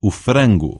o frango.